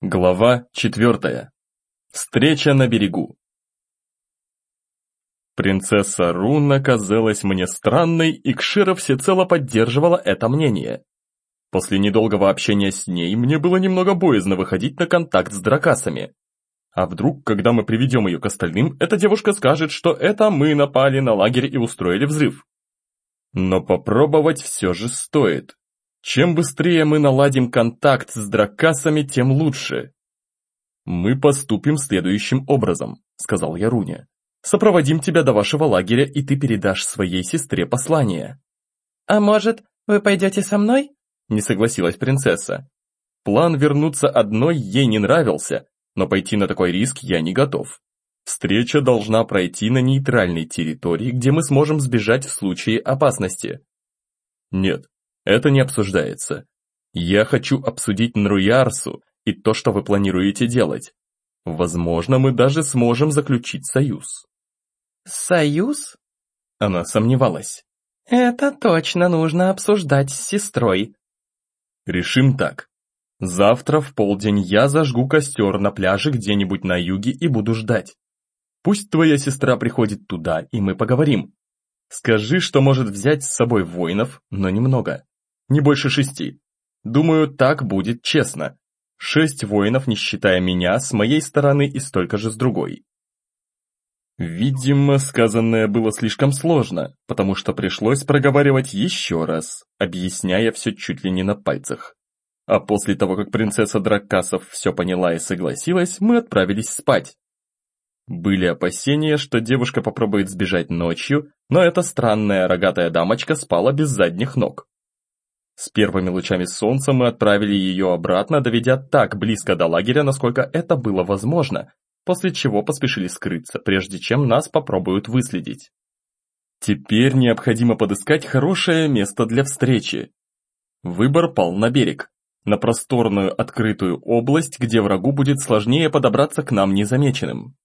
Глава четвертая. Встреча на берегу. Принцесса Руна казалась мне странной, и Кшира всецело поддерживала это мнение. После недолгого общения с ней мне было немного боязно выходить на контакт с дракасами. А вдруг, когда мы приведем ее к остальным, эта девушка скажет, что это мы напали на лагерь и устроили взрыв. Но попробовать все же стоит. Чем быстрее мы наладим контакт с дракасами, тем лучше. Мы поступим следующим образом, сказал я Руне. Сопроводим тебя до вашего лагеря, и ты передашь своей сестре послание. А может, вы пойдете со мной? Не согласилась принцесса. План вернуться одной ей не нравился, но пойти на такой риск я не готов. Встреча должна пройти на нейтральной территории, где мы сможем сбежать в случае опасности. Нет, это не обсуждается. Я хочу обсудить Нруярсу и то, что вы планируете делать. Возможно, мы даже сможем заключить союз. Союз? Она сомневалась. Это точно нужно обсуждать с сестрой. Решим так. Завтра в полдень я зажгу костер на пляже где-нибудь на юге и буду ждать. Пусть твоя сестра приходит туда, и мы поговорим. Скажи, что может взять с собой воинов, но немного. Не больше шести. Думаю, так будет честно. Шесть воинов, не считая меня, с моей стороны и столько же с другой. Видимо, сказанное было слишком сложно, потому что пришлось проговаривать еще раз, объясняя все чуть ли не на пальцах. А после того, как принцесса Драккасов все поняла и согласилась, мы отправились спать. Были опасения, что девушка попробует сбежать ночью, но эта странная рогатая дамочка спала без задних ног. С первыми лучами солнца мы отправили ее обратно, доведя так близко до лагеря, насколько это было возможно, после чего поспешили скрыться, прежде чем нас попробуют выследить. Теперь необходимо подыскать хорошее место для встречи. Выбор пал на берег, на просторную открытую область, где врагу будет сложнее подобраться к нам незамеченным.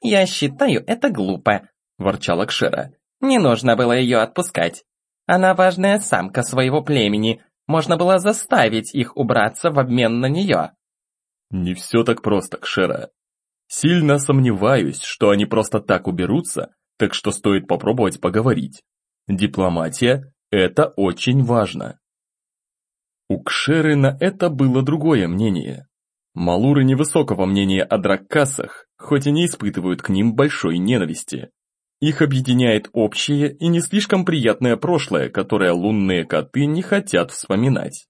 «Я считаю, это глупо», – ворчала Кшера. «Не нужно было ее отпускать. Она важная самка своего племени, можно было заставить их убраться в обмен на нее. Не все так просто, Кшера. Сильно сомневаюсь, что они просто так уберутся, так что стоит попробовать поговорить. Дипломатия – это очень важно. У Кшеры на это было другое мнение. Малуры невысокого мнения о драккасах, хоть и не испытывают к ним большой ненависти. Их объединяет общее и не слишком приятное прошлое, которое лунные коты не хотят вспоминать.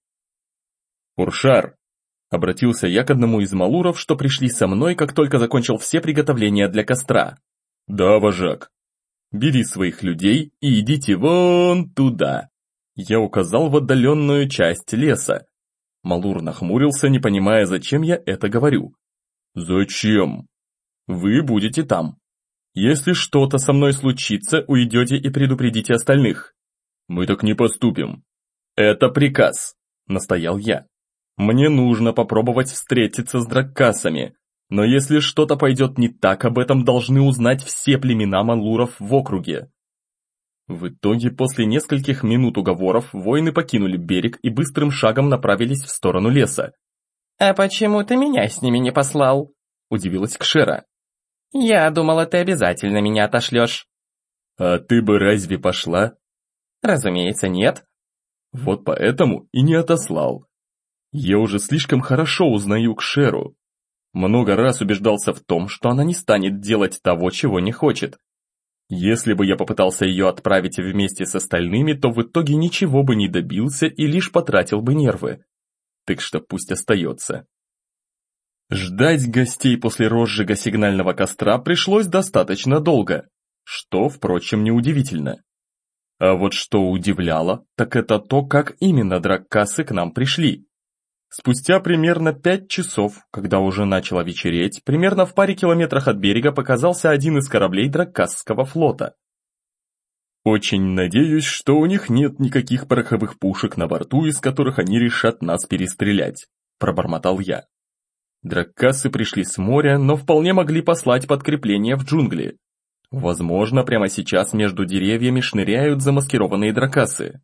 «Уршар!» – обратился я к одному из малуров, что пришли со мной, как только закончил все приготовления для костра. «Да, вожак. Бери своих людей и идите вон туда!» Я указал в отдаленную часть леса. Малур нахмурился, не понимая, зачем я это говорю. «Зачем?» «Вы будете там. Если что-то со мной случится, уйдете и предупредите остальных. Мы так не поступим. Это приказ, настоял я. Мне нужно попробовать встретиться с драккасами, но если что-то пойдет не так, об этом должны узнать все племена малуров в округе. В итоге, после нескольких минут уговоров, воины покинули берег и быстрым шагом направились в сторону леса. «А почему ты меня с ними не послал?» – удивилась Кшера. «Я думала, ты обязательно меня отошлешь». «А ты бы разве пошла?» «Разумеется, нет». «Вот поэтому и не отослал. Я уже слишком хорошо узнаю Кшеру. Много раз убеждался в том, что она не станет делать того, чего не хочет. Если бы я попытался ее отправить вместе с остальными, то в итоге ничего бы не добился и лишь потратил бы нервы. Так что пусть остается. Ждать гостей после розжига сигнального костра пришлось достаточно долго, что, впрочем, неудивительно. А вот что удивляло, так это то, как именно драккасы к нам пришли. Спустя примерно пять часов, когда уже начало вечереть, примерно в паре километрах от берега показался один из кораблей драккасского флота. Очень надеюсь, что у них нет никаких пороховых пушек на борту, из которых они решат нас перестрелять, пробормотал я. Драккасы пришли с моря, но вполне могли послать подкрепление в джунгли. Возможно, прямо сейчас между деревьями шныряют замаскированные дракасы.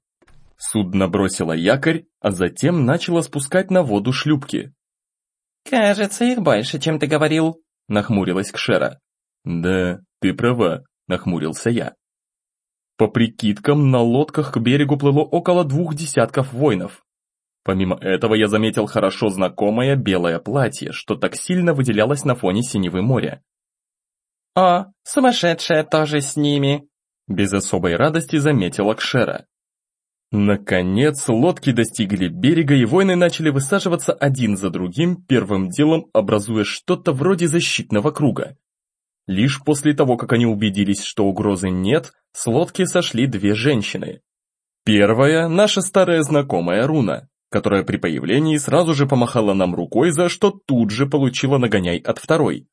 Судно бросило якорь, а затем начало спускать на воду шлюпки. «Кажется, их больше, чем ты говорил», — нахмурилась Кшера. «Да, ты права», — нахмурился я. По прикидкам, на лодках к берегу плыло около двух десятков воинов. Помимо этого я заметил хорошо знакомое белое платье, что так сильно выделялось на фоне синевы моря. «О, сумасшедшая тоже с ними!» Без особой радости заметила Кшера. Наконец, лодки достигли берега, и воины начали высаживаться один за другим, первым делом образуя что-то вроде защитного круга. Лишь после того, как они убедились, что угрозы нет, с лодки сошли две женщины. Первая – наша старая знакомая Руна, которая при появлении сразу же помахала нам рукой, за что тут же получила нагоняй от второй.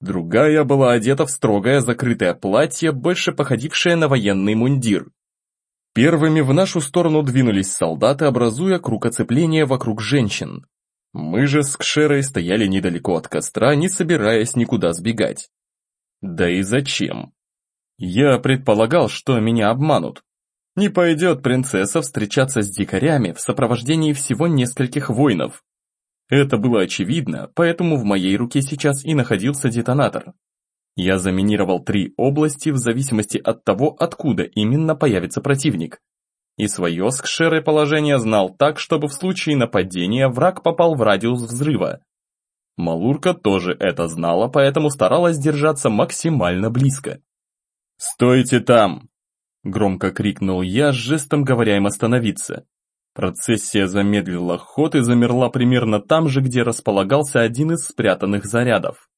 Другая была одета в строгое закрытое платье, больше походившее на военный мундир. Первыми в нашу сторону двинулись солдаты, образуя круг оцепления вокруг женщин. Мы же с Кшерой стояли недалеко от костра, не собираясь никуда сбегать. Да и зачем? Я предполагал, что меня обманут. Не пойдет принцесса встречаться с дикарями в сопровождении всего нескольких воинов. Это было очевидно, поэтому в моей руке сейчас и находился детонатор. Я заминировал три области в зависимости от того, откуда именно появится противник. И свое с положение знал так, чтобы в случае нападения враг попал в радиус взрыва. Малурка тоже это знала, поэтому старалась держаться максимально близко. «Стойте там!» – громко крикнул я, жестом говоря им остановиться. Процессия замедлила ход и замерла примерно там же, где располагался один из спрятанных зарядов.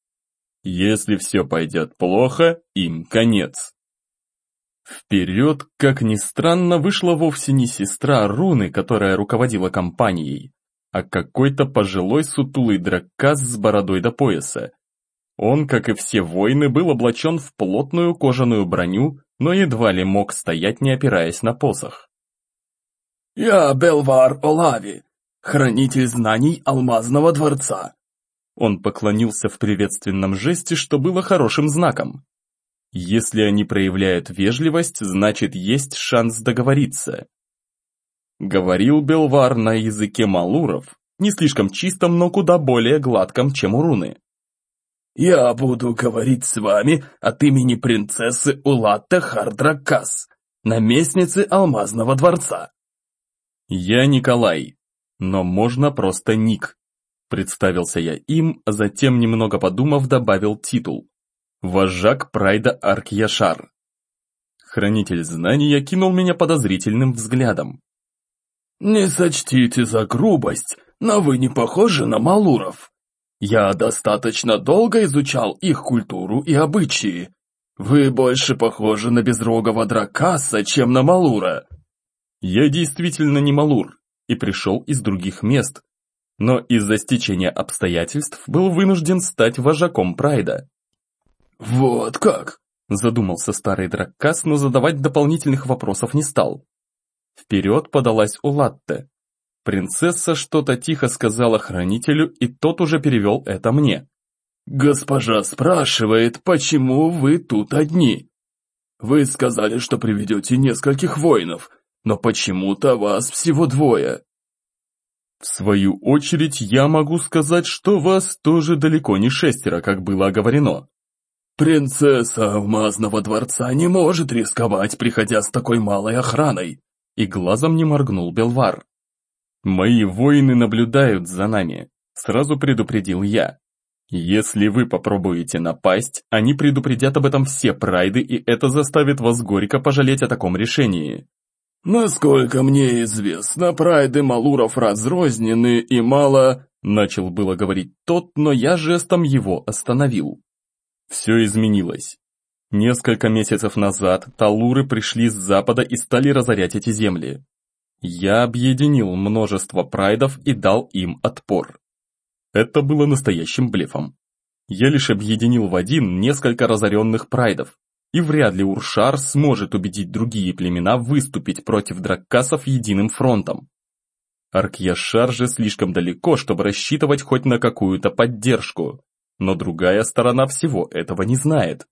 Если все пойдет плохо, им конец. Вперед, как ни странно, вышла вовсе не сестра Руны, которая руководила компанией, а какой-то пожилой сутулый драккас с бородой до пояса. Он, как и все воины, был облачен в плотную кожаную броню, но едва ли мог стоять, не опираясь на посох. «Я Белвар Олави, хранитель знаний Алмазного дворца», он поклонился в приветственном жесте, что было хорошим знаком. Если они проявляют вежливость, значит есть шанс договориться. Говорил Белвар на языке малуров, не слишком чистом, но куда более гладком, чем у руны. «Я буду говорить с вами от имени принцессы Улатта Хардракас, наместницы Алмазного дворца». «Я Николай, но можно просто Ник», Представился я им, а затем, немного подумав, добавил титул. Вожак Прайда Аркьяшар. Хранитель знаний окинул меня подозрительным взглядом. «Не сочтите за грубость, но вы не похожи на Малуров. Я достаточно долго изучал их культуру и обычаи. Вы больше похожи на безрогого дракаса, чем на Малура». Я действительно не Малур и пришел из других мест, но из-за стечения обстоятельств был вынужден стать вожаком Прайда. «Вот как?» – задумался старый драккас, но задавать дополнительных вопросов не стал. Вперед подалась Улатте. Принцесса что-то тихо сказала хранителю, и тот уже перевел это мне. «Госпожа спрашивает, почему вы тут одни? Вы сказали, что приведете нескольких воинов, но почему-то вас всего двое». В свою очередь, я могу сказать, что вас тоже далеко не шестеро, как было оговорено. Принцесса Алмазного дворца не может рисковать, приходя с такой малой охраной. И глазом не моргнул Белвар. Мои воины наблюдают за нами, сразу предупредил я. Если вы попробуете напасть, они предупредят об этом все прайды, и это заставит вас горько пожалеть о таком решении. «Насколько мне известно, прайды Малуров разрознены и мало...» Начал было говорить тот, но я жестом его остановил. Все изменилось. Несколько месяцев назад талуры пришли с запада и стали разорять эти земли. Я объединил множество прайдов и дал им отпор. Это было настоящим блефом. Я лишь объединил в один несколько разоренных прайдов, и вряд ли Уршар сможет убедить другие племена выступить против драккасов единым фронтом. Аркьяшар же слишком далеко, чтобы рассчитывать хоть на какую-то поддержку, но другая сторона всего этого не знает.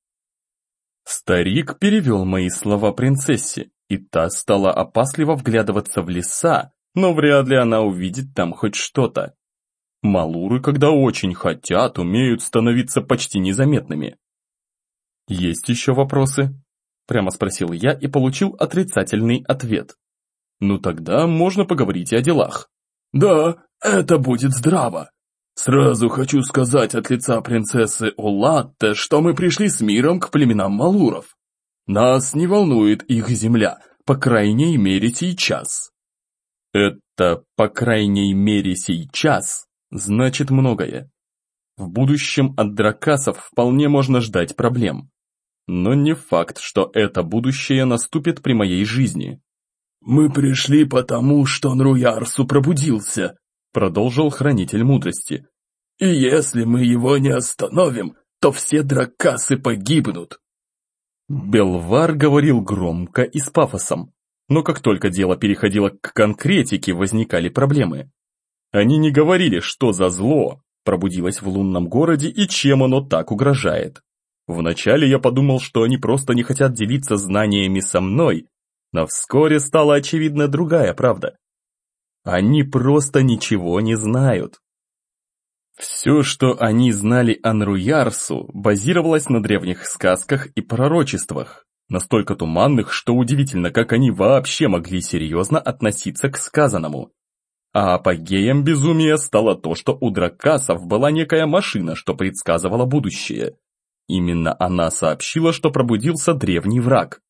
Старик перевел мои слова принцессе, и та стала опасливо вглядываться в леса, но вряд ли она увидит там хоть что-то. Малуры, когда очень хотят, умеют становиться почти незаметными. «Есть еще вопросы?» Прямо спросил я и получил отрицательный ответ. «Ну тогда можно поговорить и о делах». «Да, это будет здраво. Сразу хочу сказать от лица принцессы Олатте, что мы пришли с миром к племенам Малуров. Нас не волнует их земля, по крайней мере сейчас». Это «по крайней мере сейчас» значит многое. В будущем от дракасов вполне можно ждать проблем. Но не факт, что это будущее наступит при моей жизни. «Мы пришли потому, что Нруярсу пробудился», продолжил Хранитель Мудрости. «И если мы его не остановим, то все дракасы погибнут». Белвар говорил громко и с пафосом, но как только дело переходило к конкретике, возникали проблемы. Они не говорили, что за зло пробудилось в лунном городе и чем оно так угрожает. Вначале я подумал, что они просто не хотят делиться знаниями со мной, но вскоре стала очевидна другая правда. Они просто ничего не знают. Все, что они знали о Нруярсу, базировалось на древних сказках и пророчествах настолько туманных, что удивительно, как они вообще могли серьезно относиться к сказанному. А апогеем безумия стало то, что у дракасов была некая машина, что предсказывала будущее. Именно она сообщила, что пробудился древний враг.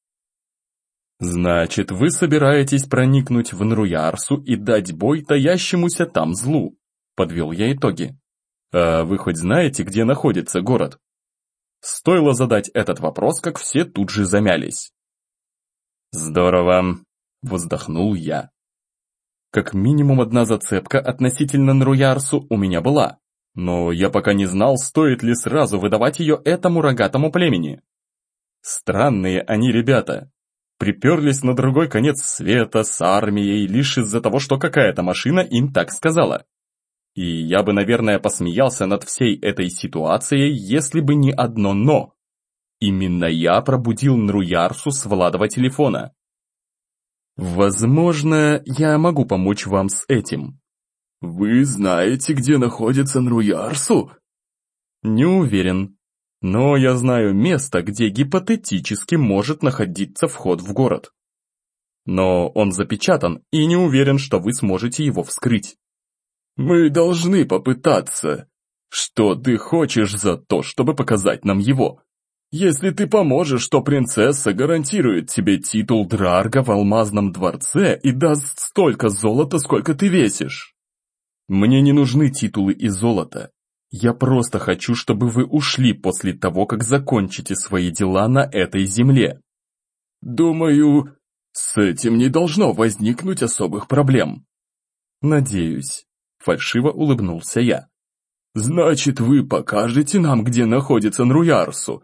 «Значит, вы собираетесь проникнуть в Нруярсу и дать бой таящемуся там злу?» – подвел я итоги. «А вы хоть знаете, где находится город?» Стоило задать этот вопрос, как все тут же замялись. «Здорово!» – вздохнул я. Как минимум одна зацепка относительно Нруярсу у меня была, но я пока не знал, стоит ли сразу выдавать ее этому рогатому племени. Странные они ребята. Приперлись на другой конец света с армией лишь из-за того, что какая-то машина им так сказала. И я бы, наверное, посмеялся над всей этой ситуацией, если бы не одно «но». Именно я пробудил Нруярсу с Владова телефона. Возможно, я могу помочь вам с этим. Вы знаете, где находится Нруярсу? Не уверен. Но я знаю место, где гипотетически может находиться вход в город. Но он запечатан и не уверен, что вы сможете его вскрыть. Мы должны попытаться. Что ты хочешь за то, чтобы показать нам его? Если ты поможешь, то принцесса гарантирует тебе титул Драрга в алмазном дворце и даст столько золота, сколько ты весишь. Мне не нужны титулы и золото. Я просто хочу, чтобы вы ушли после того, как закончите свои дела на этой земле. Думаю, с этим не должно возникнуть особых проблем. Надеюсь. Фальшиво улыбнулся я. «Значит, вы покажете нам, где находится Нруярсу?»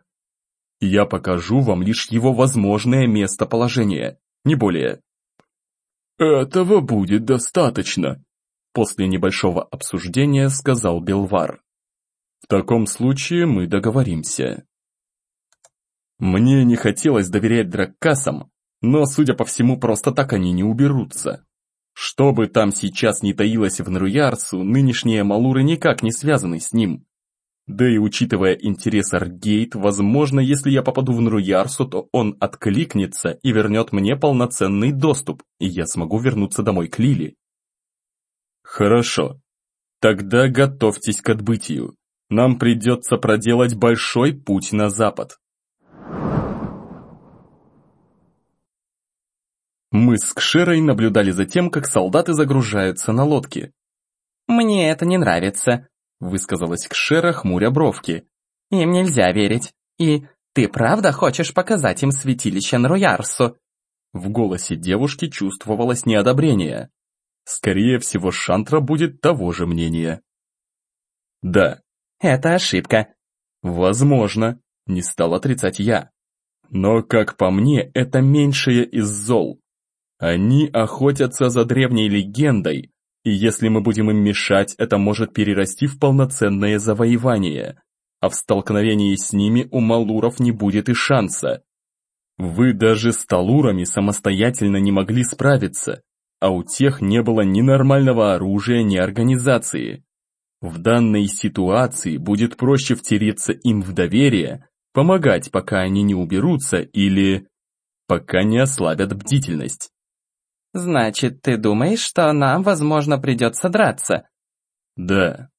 «Я покажу вам лишь его возможное местоположение, не более». «Этого будет достаточно», после небольшого обсуждения сказал Белвар. «В таком случае мы договоримся». Мне не хотелось доверять драккасам, но, судя по всему, просто так они не уберутся. Что бы там сейчас ни таилось в Нруярсу, нынешние Малуры никак не связаны с ним. Да и учитывая интерес Аргейт, возможно, если я попаду в Нруярсу, то он откликнется и вернет мне полноценный доступ, и я смогу вернуться домой к Лили. Хорошо. Тогда готовьтесь к отбытию. Нам придется проделать большой путь на запад. Мы с Кшерой наблюдали за тем, как солдаты загружаются на лодки. «Мне это не нравится», — высказалась Кшера, хмуря бровки. «Им нельзя верить. И ты правда хочешь показать им святилище Нруярсу?» В голосе девушки чувствовалось неодобрение. Скорее всего, Шантра будет того же мнения. «Да». «Это ошибка». «Возможно», — не стал отрицать я. Но, как по мне, это меньшее из зол. Они охотятся за древней легендой, и если мы будем им мешать, это может перерасти в полноценное завоевание, а в столкновении с ними у малуров не будет и шанса. Вы даже с талурами самостоятельно не могли справиться, а у тех не было ни нормального оружия, ни организации. В данной ситуации будет проще втереться им в доверие, помогать, пока они не уберутся, или пока не ослабят бдительность. Значит, ты думаешь, что нам, возможно, придется драться? Да.